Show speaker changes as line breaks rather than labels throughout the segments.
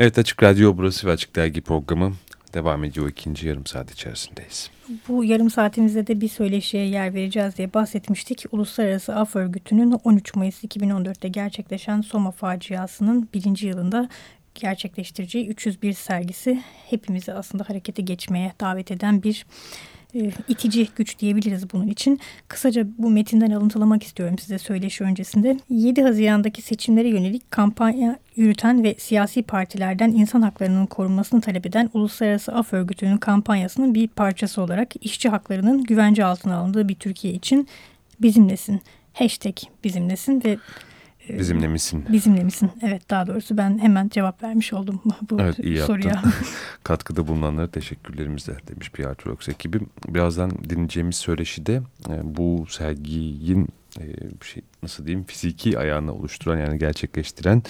Evet Açık Radyo burası ve Açık Dergi programı devam ediyor ikinci yarım saat içerisindeyiz.
Bu yarım saatimizde de bir söyleşiye yer vereceğiz diye bahsetmiştik. Uluslararası Af Örgütü'nün 13 Mayıs 2014'te gerçekleşen Soma faciasının birinci yılında gerçekleştireceği 301 sergisi hepimizi aslında harekete geçmeye davet eden bir itici güç diyebiliriz bunun için. Kısaca bu metinden alıntılamak istiyorum size söyleşi öncesinde. 7 Haziran'daki seçimlere yönelik kampanya yürüten ve siyasi partilerden insan haklarının korunmasını talep eden Uluslararası Af Örgütü'nün kampanyasının bir parçası olarak işçi haklarının güvence altına alındığı bir Türkiye için bizimlesin. Hashtag bizimlesin ve
ee, bizimle misin?
Bizimle misin? Evet daha doğrusu ben hemen cevap vermiş oldum bu
evet, iyi soruya. Katkıda bulunanlara teşekkürlerimiz demiş PR Turks ekibi. Birazdan dinleyeceğimiz söyleşide e, bu serginin e, şey, nasıl diyeyim fiziki ayağını oluşturan yani gerçekleştiren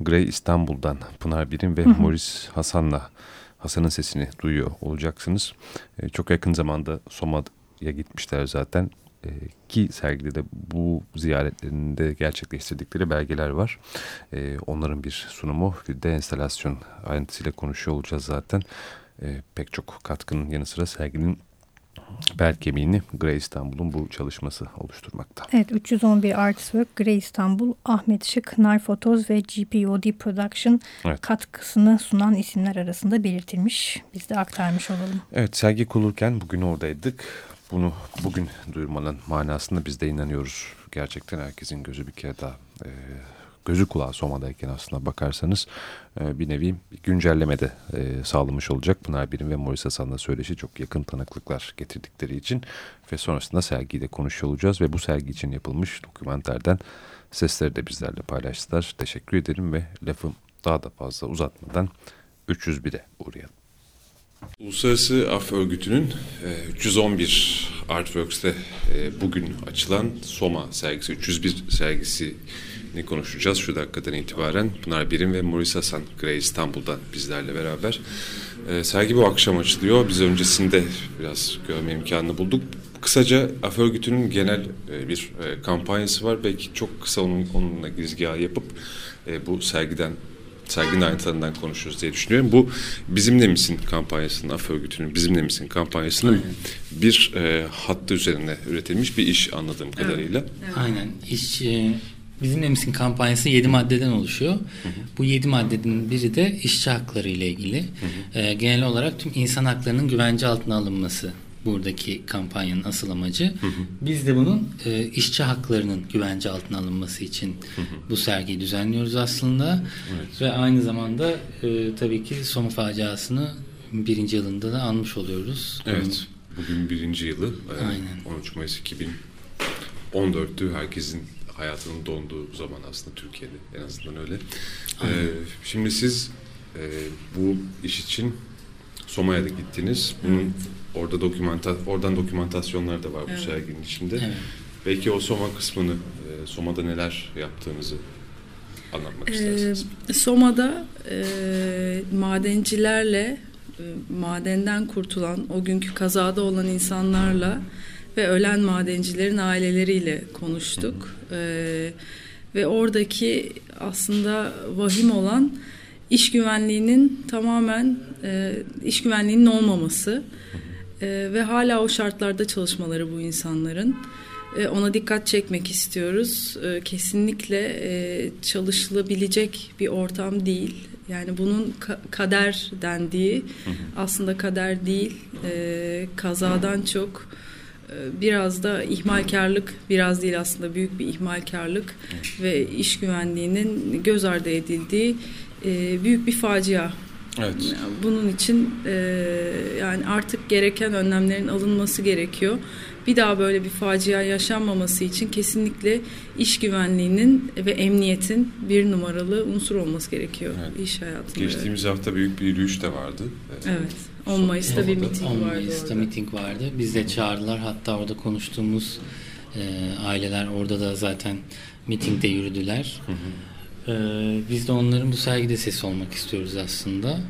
Grey İstanbul'dan Pınar Birim ve Morris Hasan'la Hasan'ın sesini duyuyor olacaksınız. E, çok yakın zamanda Soma'ya gitmişler zaten. E, ki sergide de bu ziyaretlerinde gerçekleştirdikleri belgeler var. E, onların bir sunumu, bir de enstalasyon ayrıntısıyla konuşuyor olacağız zaten. E, pek çok katkının yanı sıra serginin bel kemiğini Grey İstanbul'un bu çalışması oluşturmakta.
Evet 311 Artwork, Grey İstanbul, Ahmet Şık, Narfotoz ve GPOD Production evet. katkısını sunan isimler arasında belirtilmiş. Biz de aktarmış olalım.
Evet sergi kurulurken bugün oradaydık bunu bugün duyurmanın manasında biz de inanıyoruz. Gerçekten herkesin gözü bir kere daha e, gözü kulağı Soma'dayken aslında bakarsanız e, bir nevi güncelleme de e, sağlamış olacak. Pınar Birim ve Morris Hasan'la söyleşi çok yakın tanıklıklar getirdikleri için ve sonrasında sergiyi de konuşuyor olacağız ve bu sergi için yapılmış dokümenterden sesleri de bizlerle paylaştılar. Teşekkür ederim ve lafı daha da fazla uzatmadan 301'e uğrayalım. Uluslararası Af Örgütü'nün 311 e, Artworks'te e, bugün açılan Soma sergisi, 301 sergisini konuşacağız şu dakikadan itibaren. Pınar Birim ve Maurice Hasan Grey İstanbul'dan bizlerle beraber. E, sergi bu akşam açılıyor. Biz öncesinde biraz görme imkanını bulduk. Kısaca Af Örgütü'nün genel bir kampanyası var. Belki çok kısa onun, onunla girizgahı yapıp bu sergiden serginin ayrıntılarından konuşuruz diye düşünüyorum. Bu Bizimle Misin kampanyasının, Af Örgütü'nün Bizimle Misin kampanyasının Aynen. bir e, hattı üzerine üretilmiş bir iş anladığım evet. kadarıyla.
Evet. Aynen. İş, e, Bizimle Misin kampanyası yedi maddeden oluşuyor. Hı hı. Bu yedi maddenin biri de işçi hakları ile ilgili. Hı hı. E, genel olarak tüm insan haklarının güvence altına alınması buradaki kampanyanın asıl amacı. Hı hı. Biz de bunun e, işçi haklarının güvence altına alınması için hı hı. bu sergiyi düzenliyoruz aslında. Evet. Ve aynı zamanda e, tabii ki Soma faciasını birinci yılında da anmış oluyoruz.
Evet. Bugün birinci yılı. E, Aynen. 13 Mayıs 2014'tü. Herkesin hayatının donduğu zaman aslında Türkiye'de en azından öyle. Ee, şimdi siz e, bu iş için Soma'ya da gittiniz. Bunun evet. Orada dokümanta oradan dokümantasyonlar da var evet. bu serginin içinde. Evet. Belki o Soma kısmını, e, Soma'da neler yaptığınızı anlatmak ee, istersiniz.
Soma'da e, madencilerle e, madenden kurtulan, o günkü kazada olan insanlarla ve ölen madencilerin aileleriyle konuştuk. E, ve oradaki aslında vahim olan iş güvenliğinin tamamen e, iş güvenliğinin olmaması e, ve hala o şartlarda çalışmaları bu insanların. E, ona dikkat çekmek istiyoruz. E, kesinlikle e, çalışılabilecek bir ortam değil. Yani bunun ka- kader dendiği aslında kader değil. E, kazadan çok e, biraz da ihmalkarlık, biraz değil aslında büyük bir ihmalkarlık ve iş güvenliğinin göz ardı edildiği büyük bir facia. Evet. Bunun için e, yani artık gereken önlemlerin alınması gerekiyor. Bir daha böyle bir facia yaşanmaması için kesinlikle iş güvenliğinin ve emniyetin bir numaralı unsur olması gerekiyor evet. iş hayatında.
Geçtiğimiz hafta büyük bir yürüyüş de vardı.
Evet. 10 Mayıs'ta bir miting 10
vardı Mayıs'ta orada. miting vardı. Biz de çağırdılar. Hatta orada konuştuğumuz e, aileler orada da zaten mitingde yürüdüler. Hı hı. Ee, biz de onların bu sergide sesi olmak istiyoruz aslında.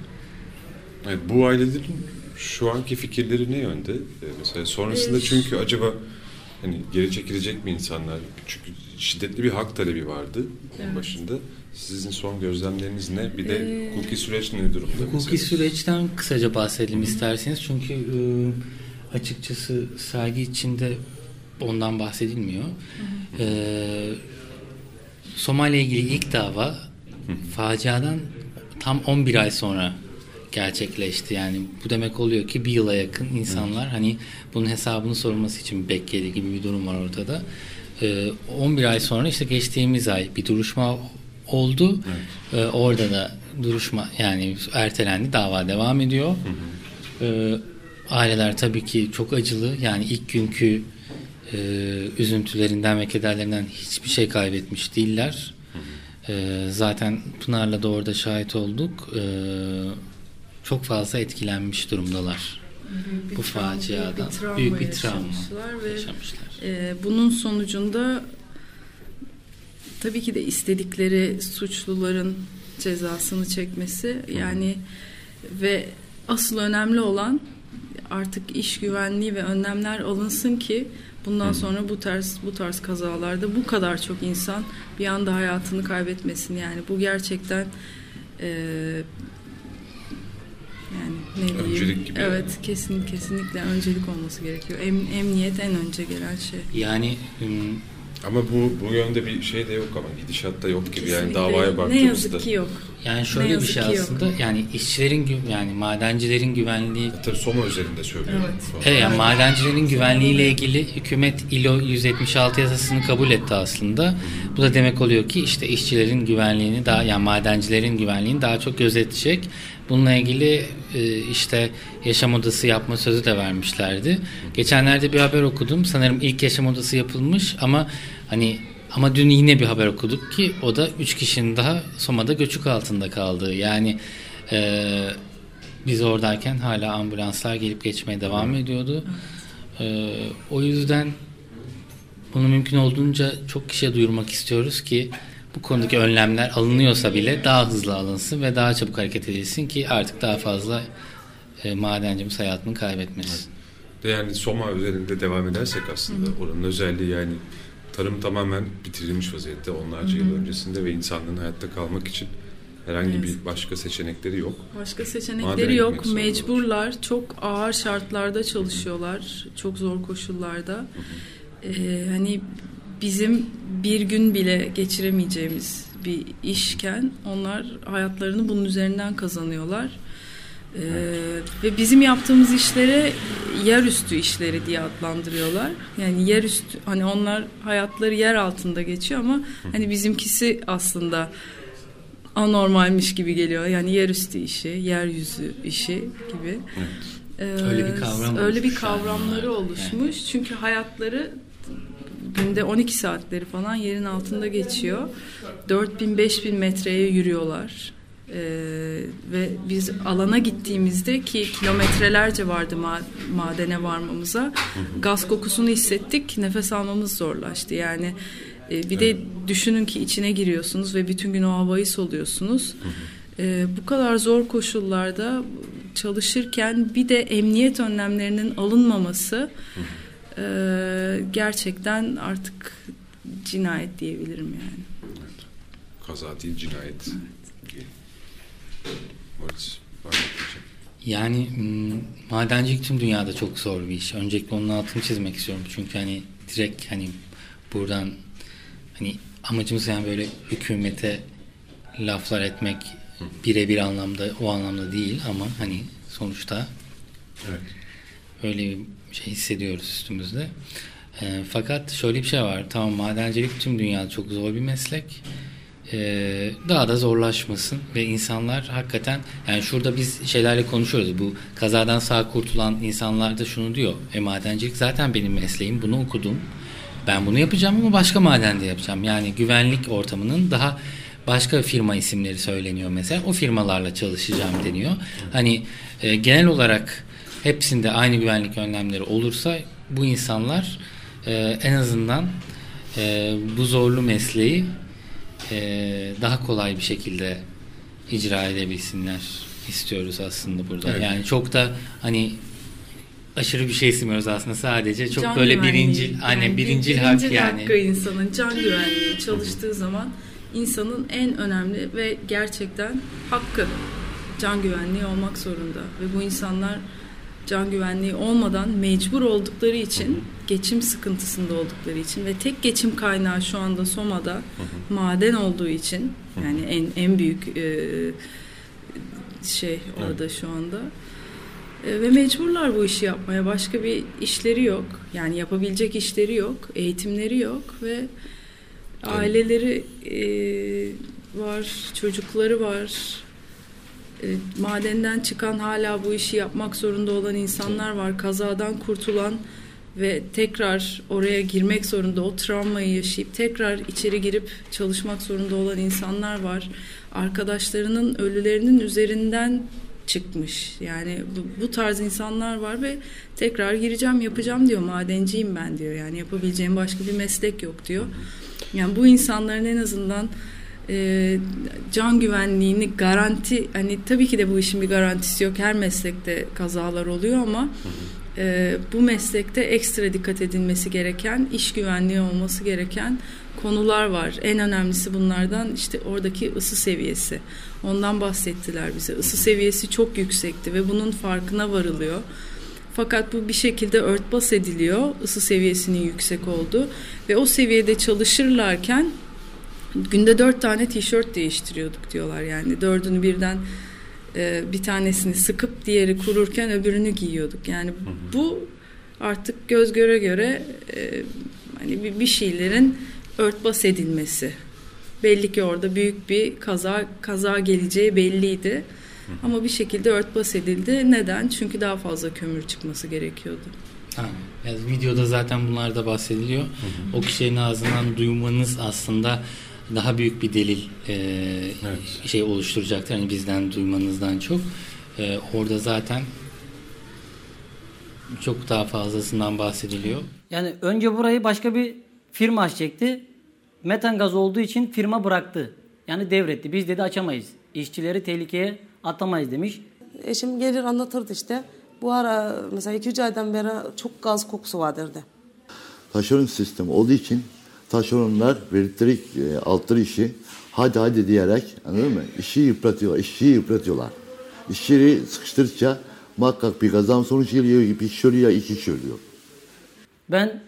Evet, bu ailelerin şu anki fikirleri ne yönde? Ee, mesela sonrasında çünkü acaba hani geri çekilecek mi insanlar? Çünkü şiddetli bir hak talebi vardı evet. başında. Sizin son gözlemleriniz ne? Bir de ee, hukuki süreç ne durumda?
Hukuki mesela? süreçten kısaca bahsedelim Hı. isterseniz. Çünkü e, açıkçası sergi içinde ondan bahsedilmiyor. Hı. E, Somali ile ilgili ilk dava faciadan tam 11 ay sonra gerçekleşti. Yani bu demek oluyor ki bir yıla yakın insanlar evet. hani bunun hesabını sorulması için bekledi gibi bir durum var ortada. Ee, 11 ay sonra işte geçtiğimiz ay bir duruşma oldu. Evet. Ee, orada da duruşma yani ertelendi. Dava devam ediyor. Hı hı. Ee, aileler tabii ki çok acılı. Yani ilk günkü e, üzüntülerinden ve kederlerinden hiçbir şey kaybetmiş değiller. Hı hı. Ee, zaten Pınar'la da orada şahit olduk. Ee, çok fazla etkilenmiş durumdalar.
Büyük
bu
travma,
faciadan.
Büyük bir travma, büyük bir travma yaşamışlar. Ve, yaşamışlar. E, bunun sonucunda tabii ki de istedikleri suçluların cezasını çekmesi yani ve asıl önemli olan artık iş güvenliği ve önlemler alınsın ki bundan sonra bu tarz bu tarz kazalarda bu kadar çok insan bir anda hayatını kaybetmesin yani bu gerçekten e, yani ne diyeyim?
Öncelik gibi.
Evet kesin kesinlikle öncelik olması gerekiyor. Em, emniyet en önce gelen şey.
Yani
ama bu bu yönde bir şey de yok ama gidişat da yok gibi Kesinlikle. yani davaya baktığımızda.
Ne yazık ki yok.
Yani şöyle bir şey aslında yok. yani işçilerin yani madencilerin güvenliği
e tabii Soma üzerinde söylüyorum.
Evet. evet yani madencilerin güvenliğiyle ilgili hükümet ILO 176 yasasını kabul etti aslında. Bu da demek oluyor ki işte işçilerin güvenliğini daha yani madencilerin güvenliğini daha çok gözetecek. Bununla ilgili e, işte yaşam odası yapma sözü de vermişlerdi. Geçenlerde bir haber okudum. Sanırım ilk yaşam odası yapılmış ama hani ama dün yine bir haber okuduk ki o da 3 kişinin daha Soma'da göçük altında kaldığı. Yani e, biz oradayken hala ambulanslar gelip geçmeye devam ediyordu. E, o yüzden bunu mümkün olduğunca çok kişiye duyurmak istiyoruz ki bu konudaki önlemler alınıyorsa bile daha hızlı alınsın ve daha çabuk hareket edilsin ki artık daha fazla e, madencimiz hayatını kaybetmesin.
Evet. Yani Soma üzerinde devam edersek aslında Hı. oranın özelliği yani tarım tamamen bitirilmiş vaziyette onlarca Hı. yıl öncesinde ve insanlığın hayatta kalmak için herhangi evet. bir başka seçenekleri yok.
Başka seçenekleri Maden yok. Mecburlar. Çok ağır şartlarda çalışıyorlar. Çok zor koşullarda. Ee, hani bizim bir gün bile geçiremeyeceğimiz bir işken onlar hayatlarını bunun üzerinden kazanıyorlar. Ee, ve bizim yaptığımız işlere yerüstü işleri diye adlandırıyorlar. Yani yerüstü hani onlar hayatları yer altında geçiyor ama hani bizimkisi aslında anormalmiş gibi geliyor. Yani yerüstü işi, yeryüzü işi gibi.
Ee, öyle bir kavram
öyle bir kavramları yani. oluşmuş. Çünkü hayatları günde 12 saatleri falan yerin altında geçiyor. 4000-5000 metreye yürüyorlar. Ee, ve biz alana gittiğimizde ki kilometrelerce vardı ma- madene varmamıza gaz kokusunu hissettik nefes almamız zorlaştı. Yani e, bir de düşünün ki içine giriyorsunuz ve bütün gün o havayı soluyorsunuz. E, bu kadar zor koşullarda çalışırken bir de emniyet önlemlerinin alınmaması e, gerçekten artık cinayet diyebilirim yani.
Evet. Kaza değil cinayet. Evet. Moritz,
yani madencilik tüm dünyada çok zor bir iş. Öncelikle onun altını çizmek istiyorum. Çünkü hani direkt hani buradan hani amacımız yani böyle hükümete laflar etmek birebir anlamda o anlamda değil ama hani sonuçta evet. Öyle bir şey hissediyoruz üstümüzde. E, fakat şöyle bir şey var. Tamam madencilik tüm dünyada çok zor bir meslek. E, daha da zorlaşmasın ve insanlar hakikaten yani şurada biz şeylerle konuşuyoruz. Bu kazadan sağ kurtulan insanlar da şunu diyor. E madencilik zaten benim mesleğim. Bunu okudum. Ben bunu yapacağım ama başka madende yapacağım. Yani güvenlik ortamının daha başka firma isimleri söyleniyor mesela. O firmalarla çalışacağım deniyor. Hani e, genel olarak hepsinde aynı güvenlik önlemleri olursa bu insanlar e, en azından e, bu zorlu mesleği e, daha kolay bir şekilde icra edebilsinler istiyoruz aslında burada. Evet. Yani çok da hani aşırı bir şey istemiyoruz aslında sadece çok can böyle birincil hani yani birincil, hak yani.
hakkı insanın can güvenliği çalıştığı zaman insanın en önemli ve gerçekten hakkı can güvenliği olmak zorunda ve bu insanlar can güvenliği olmadan mecbur oldukları için geçim sıkıntısında oldukları için ve tek geçim kaynağı şu anda Soma'da maden olduğu için yani en en büyük e, şey orada evet. şu anda. E, ve mecburlar bu işi yapmaya. Başka bir işleri yok. Yani yapabilecek işleri yok eğitimleri yok ve aileleri e, var çocukları var madenden çıkan hala bu işi yapmak zorunda olan insanlar var. Kazadan kurtulan ve tekrar oraya girmek zorunda o travmayı yaşayıp tekrar içeri girip çalışmak zorunda olan insanlar var. Arkadaşlarının ölülerinin üzerinden çıkmış. Yani bu, bu tarz insanlar var ve tekrar gireceğim yapacağım diyor. Madenciyim ben diyor. Yani yapabileceğim başka bir meslek yok diyor. Yani bu insanların en azından e, can güvenliğini garanti hani tabii ki de bu işin bir garantisi yok her meslekte kazalar oluyor ama e, bu meslekte ekstra dikkat edilmesi gereken iş güvenliği olması gereken konular var. En önemlisi bunlardan işte oradaki ısı seviyesi. Ondan bahsettiler bize. Isı seviyesi çok yüksekti ve bunun farkına varılıyor. Fakat bu bir şekilde örtbas ediliyor. Isı seviyesinin yüksek olduğu ve o seviyede çalışırlarken günde dört tane tişört değiştiriyorduk diyorlar yani dördünü birden e, bir tanesini sıkıp diğeri kururken öbürünü giyiyorduk yani hı hı. bu artık göz göre göre e, hani bir, bir şeylerin örtbas edilmesi belli ki orada büyük bir kaza kaza geleceği belliydi hı ama bir şekilde örtbas edildi neden çünkü daha fazla kömür çıkması gerekiyordu.
Ha, yani videoda zaten bunlar da bahsediliyor. Hı hı. O kişinin ağzından duymanız aslında daha büyük bir delil e, evet. şey oluşturacaktır. Hani bizden duymanızdan çok. E, orada zaten çok daha fazlasından bahsediliyor.
Yani önce burayı başka bir firma açacaktı. Metan gaz olduğu için firma bıraktı. Yani devretti. Biz dedi açamayız. İşçileri tehlikeye atamayız demiş.
Eşim gelir anlatırdı işte. Bu ara mesela 2-3 aydan beri çok gaz kokusu var derdi.
Taşeron sistemi olduğu için taşeronlar verdikleri e, altları işi hadi hadi diyerek anladın mı? İşi yıpratıyorlar, işçiyi yıpratıyorlar. İşçiyi sıkıştırdıkça muhakkak bir kazan sonuç geliyor, bir kişi ölüyor, iki kişi ölüyor.
Ben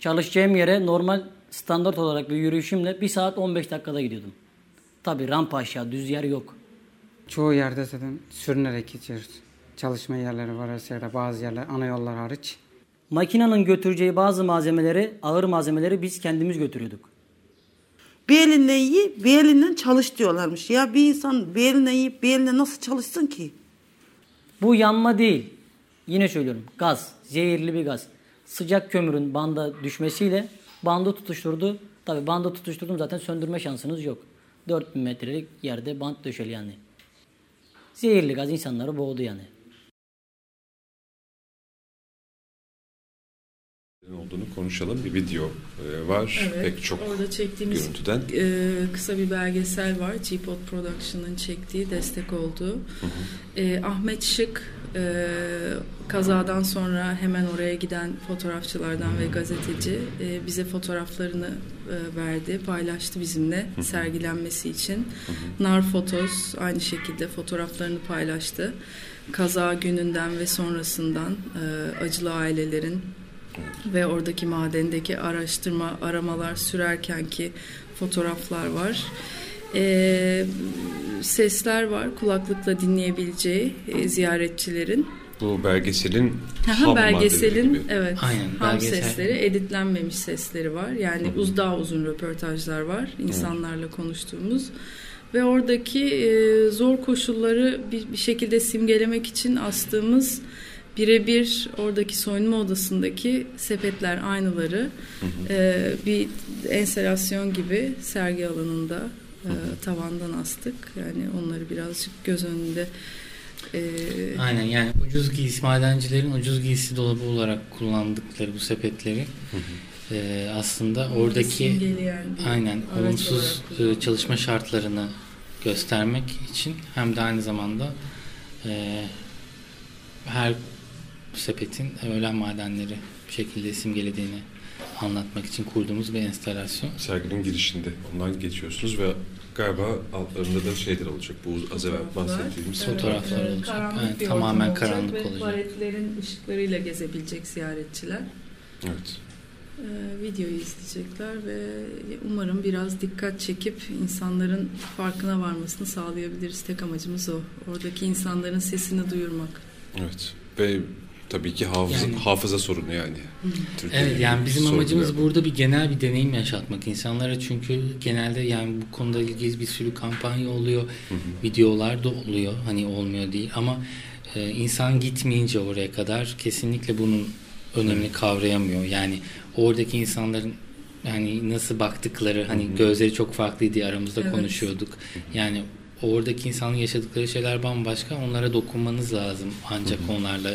çalışacağım yere normal standart olarak bir yürüyüşümle bir saat 15 dakikada gidiyordum. Tabi rampa aşağı düz yer yok.
Çoğu yerde zaten sürünerek geçiyoruz. Çalışma yerleri var arasında bazı yerler ana yollar hariç.
Makinenin götüreceği bazı malzemeleri, ağır malzemeleri biz kendimiz götürüyorduk.
Bir elinden yiyip bir elinden çalış diyorlarmış. Ya bir insan bir elinden yiyip bir elinden nasıl çalışsın ki?
Bu yanma değil. Yine söylüyorum gaz, zehirli bir gaz. Sıcak kömürün banda düşmesiyle bandı tutuşturdu. Tabi bandı tutuşturdum zaten söndürme şansınız yok. 4000 metrelik yerde bant döşeli yani. Zehirli gaz insanları boğdu yani.
Olduğunu konuşalım. Bir video e, var. Evet, Pek çok orada çektiğimiz görüntüden.
E, kısa bir belgesel var. G-Pod Production'ın çektiği, destek olduğu. Hı hı. E, Ahmet Şık e, kazadan sonra hemen oraya giden fotoğrafçılardan ve gazeteci e, bize fotoğraflarını e, verdi, paylaştı bizimle hı sergilenmesi için. Nar Fotos aynı şekilde fotoğraflarını paylaştı. Kaza gününden ve sonrasından e, acılı ailelerin ve oradaki madendeki araştırma, aramalar sürerken ki fotoğraflar var. E, sesler var kulaklıkla dinleyebileceği e, ziyaretçilerin.
Bu belgeselin
ham belgeselin evet Aynen, ham belgesel. sesleri, editlenmemiş sesleri var. Yani Hı-hı. uz daha uzun röportajlar var insanlarla evet. konuştuğumuz ve oradaki e, zor koşulları bir, bir şekilde simgelemek için astığımız birebir oradaki soyunma odasındaki sepetler aynıları hı hı. E, bir enstelasyon gibi sergi alanında e, tavandan astık. Yani onları birazcık göz önünde
e, Aynen yani ucuz giysi madencilerin ucuz giysi dolabı olarak kullandıkları bu sepetleri hı hı. E, aslında oradaki yani aynen olumsuz e, çalışma şartlarını göstermek için hem de aynı zamanda e, her sepetin ölen madenleri bir şekilde simgelediğini anlatmak için kurduğumuz bir enstalasyon.
Serginin girişinde ondan geçiyorsunuz ve galiba altlarında da şeyler olacak. Bu az evvel bahsettiğimiz
fotoğraflar
Evet,
olacak.
karanlık bir
tamamen
ortam
karanlık
ve
olacak.
Baretlerin ışıklarıyla gezebilecek ziyaretçiler.
Evet.
Ee, videoyu izleyecekler ve umarım biraz dikkat çekip insanların farkına varmasını sağlayabiliriz. Tek amacımız o. Oradaki insanların sesini duyurmak.
Evet. Ve tabii ki hafıza,
Yani-
hafıza sorunu yani. Türkiye'de
Evet yani bizim amacımız
yok.
burada bir genel bir deneyim yaşatmak insanlara çünkü genelde yani bu konuda ilgili bir sürü kampanya oluyor, videolar da oluyor hani olmuyor değil ama e, insan gitmeyince oraya kadar kesinlikle bunun önemini kavrayamıyor. Yani oradaki insanların yani nasıl baktıkları hani gözleri çok farklıydı aramızda
Evet.
konuşuyorduk. Yani oradaki insanın yaşadıkları şeyler bambaşka. Onlara dokunmanız lazım ancak onlarla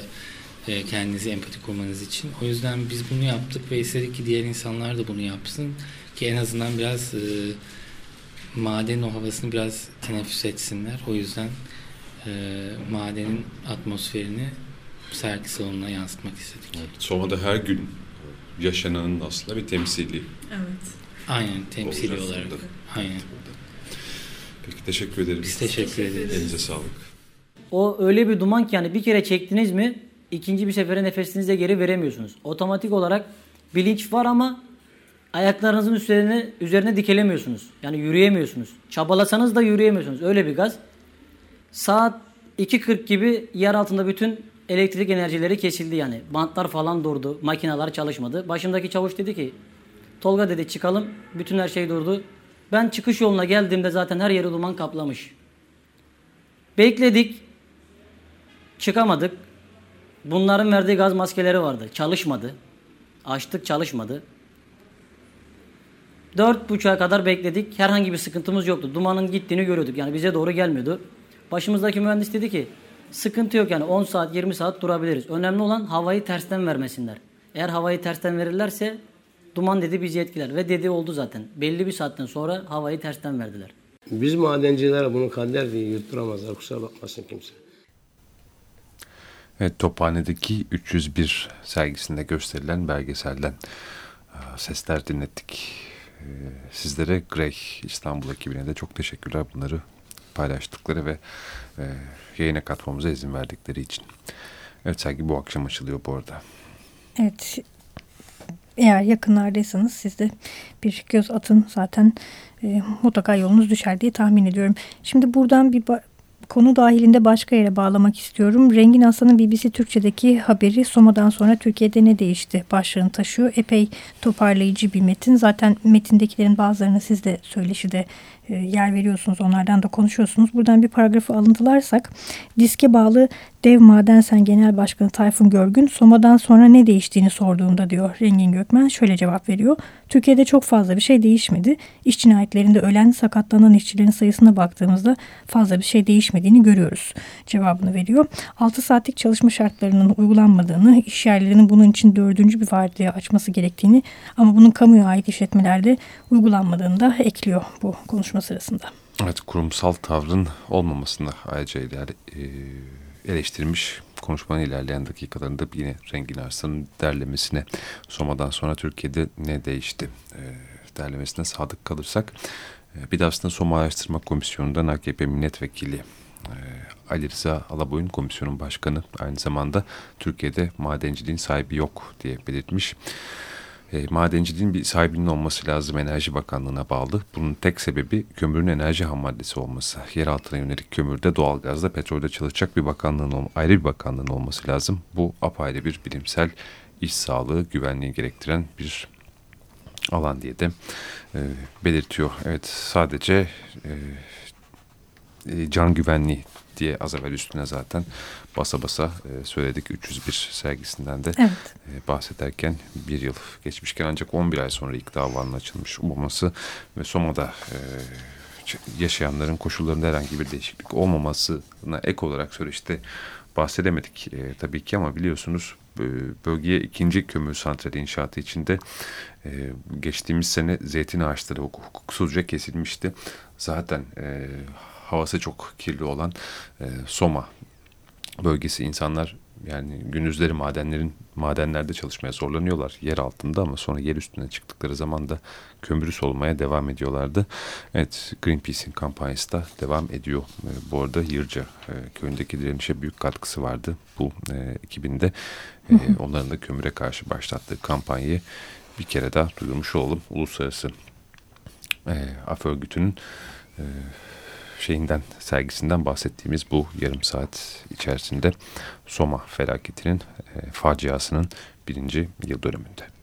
e, kendinizi empati kurmanız için. O yüzden biz bunu yaptık ve istedik ki diğer insanlar da bunu yapsın ki en azından biraz e, madenin o havasını biraz teneffüs etsinler. O yüzden e, madenin atmosferini sergi salonuna yansıtmak istedik.
Evet, Soma'da her gün yaşananın aslında bir temsili.
Evet.
Aynen temsili olarak.
burada.
Aynen.
Peki teşekkür ederim.
Biz teşekkür ederiz.
Elinize sağlık.
O öyle bir duman ki yani bir kere çektiniz mi ikinci bir sefere nefesinize geri veremiyorsunuz. Otomatik olarak bilinç var ama ayaklarınızın üzerine üzerine dikelemiyorsunuz. Yani yürüyemiyorsunuz. Çabalasanız da yürüyemiyorsunuz. Öyle bir gaz. Saat 2.40 gibi yer altında bütün elektrik enerjileri kesildi yani. Bantlar falan durdu. Makineler çalışmadı. Başımdaki çavuş dedi ki Tolga dedi çıkalım. Bütün her şey durdu. Ben çıkış yoluna geldiğimde zaten her yeri duman kaplamış. Bekledik. Çıkamadık. Bunların verdiği gaz maskeleri vardı. Çalışmadı. Açtık çalışmadı. Dört buçuğa kadar bekledik. Herhangi bir sıkıntımız yoktu. Dumanın gittiğini görüyorduk. Yani bize doğru gelmiyordu. Başımızdaki mühendis dedi ki sıkıntı yok yani 10 saat 20 saat durabiliriz. Önemli olan havayı tersten vermesinler. Eğer havayı tersten verirlerse duman dedi bizi etkiler. Ve dedi oldu zaten. Belli bir saatten sonra havayı tersten verdiler.
Biz madencilere bunu kader diye yutturamazlar. Kusura bakmasın kimse.
Evet, Tophane'deki 301 sergisinde gösterilen belgeselden e, sesler dinlettik. E, Sizlere Grey İstanbul ekibine de çok teşekkürler bunları paylaştıkları ve e, yayına katmamıza izin verdikleri için. Evet sergi bu akşam açılıyor bu arada.
Evet. Eğer yakınlardaysanız siz de bir göz atın zaten e, mutlaka yolunuz düşer diye tahmin ediyorum. Şimdi buradan bir konu dahilinde başka yere bağlamak istiyorum. Rengin Aslan'ın BBC Türkçe'deki haberi Soma'dan sonra Türkiye'de ne değişti başlığını taşıyor. Epey toparlayıcı bir metin. Zaten metindekilerin bazılarını siz de söyleşide e, yer veriyorsunuz. Onlardan da konuşuyorsunuz. Buradan bir paragrafı alıntılarsak diske bağlı Dev Madensen Genel Başkanı Tayfun Görgün Soma'dan sonra ne değiştiğini sorduğunda diyor Rengin Gökmen şöyle cevap veriyor. Türkiye'de çok fazla bir şey değişmedi. İş cinayetlerinde ölen, sakatlanan işçilerin sayısına baktığımızda fazla bir şey değişmediğini görüyoruz. Cevabını veriyor. 6 saatlik çalışma şartlarının uygulanmadığını, iş yerlerinin bunun için dördüncü bir vardiya açması gerektiğini ama bunun kamuya ait işletmelerde uygulanmadığını da ekliyor bu konuşma sırasında.
Evet kurumsal tavrın olmamasını ayrıca iler, e, eleştirmiş. Konuşmanın ilerleyen dakikalarında yine Rengin Arslan'ın derlemesine Soma'dan sonra Türkiye'de ne değişti e, derlemesine sadık kalırsak e, bir de aslında Soma Araştırma Komisyonu'ndan AKP milletvekili e, Ali Rıza Alaboy'un komisyonun başkanı aynı zamanda Türkiye'de madenciliğin sahibi yok diye belirtmiş. E, madenciliğin bir sahibinin olması lazım Enerji Bakanlığı'na bağlı. Bunun tek sebebi kömürün enerji ham maddesi olması. Yer altına yönelik kömürde, doğalgazda, petrolde çalışacak bir bakanlığın ayrı bir bakanlığın olması lazım. Bu apayrı bir bilimsel iş sağlığı, güvenliği gerektiren bir alan diye de e, belirtiyor. Evet sadece e, e, can güvenliği diye az evvel üstüne zaten basa basa e, söyledik 301 sergisinden de
Evet.
e, bahsederken bir yıl geçmişken ancak 11 ay sonra ilk davanın açılmış olmaması ve Soma'da e, yaşayanların koşullarında herhangi bir değişiklik olmamasına ek olarak süreçte bahsedemedik e, tabii ki ama biliyorsunuz bölgeye ikinci kömür santrali inşaatı içinde e, geçtiğimiz sene zeytin ağaçları huk- hukuksuzca kesilmişti. Zaten e, havası çok kirli olan e, Soma bölgesi insanlar yani gündüzleri madenlerin madenlerde çalışmaya zorlanıyorlar yer altında ama sonra yer üstüne çıktıkları zaman da kömürü solmaya devam ediyorlardı. Evet Greenpeace'in kampanyası da devam ediyor. E, bu arada Yırca e, köyündeki direnişe büyük katkısı vardı bu e, 2000'de. E, onların da kömüre karşı başlattığı kampanyayı bir kere daha duyurmuş olalım. Uluslararası e, Af Örgütü'nün e, şeyinden sergisinden bahsettiğimiz bu yarım saat içerisinde Soma felaketinin e, faciasının birinci yıl dönümünde.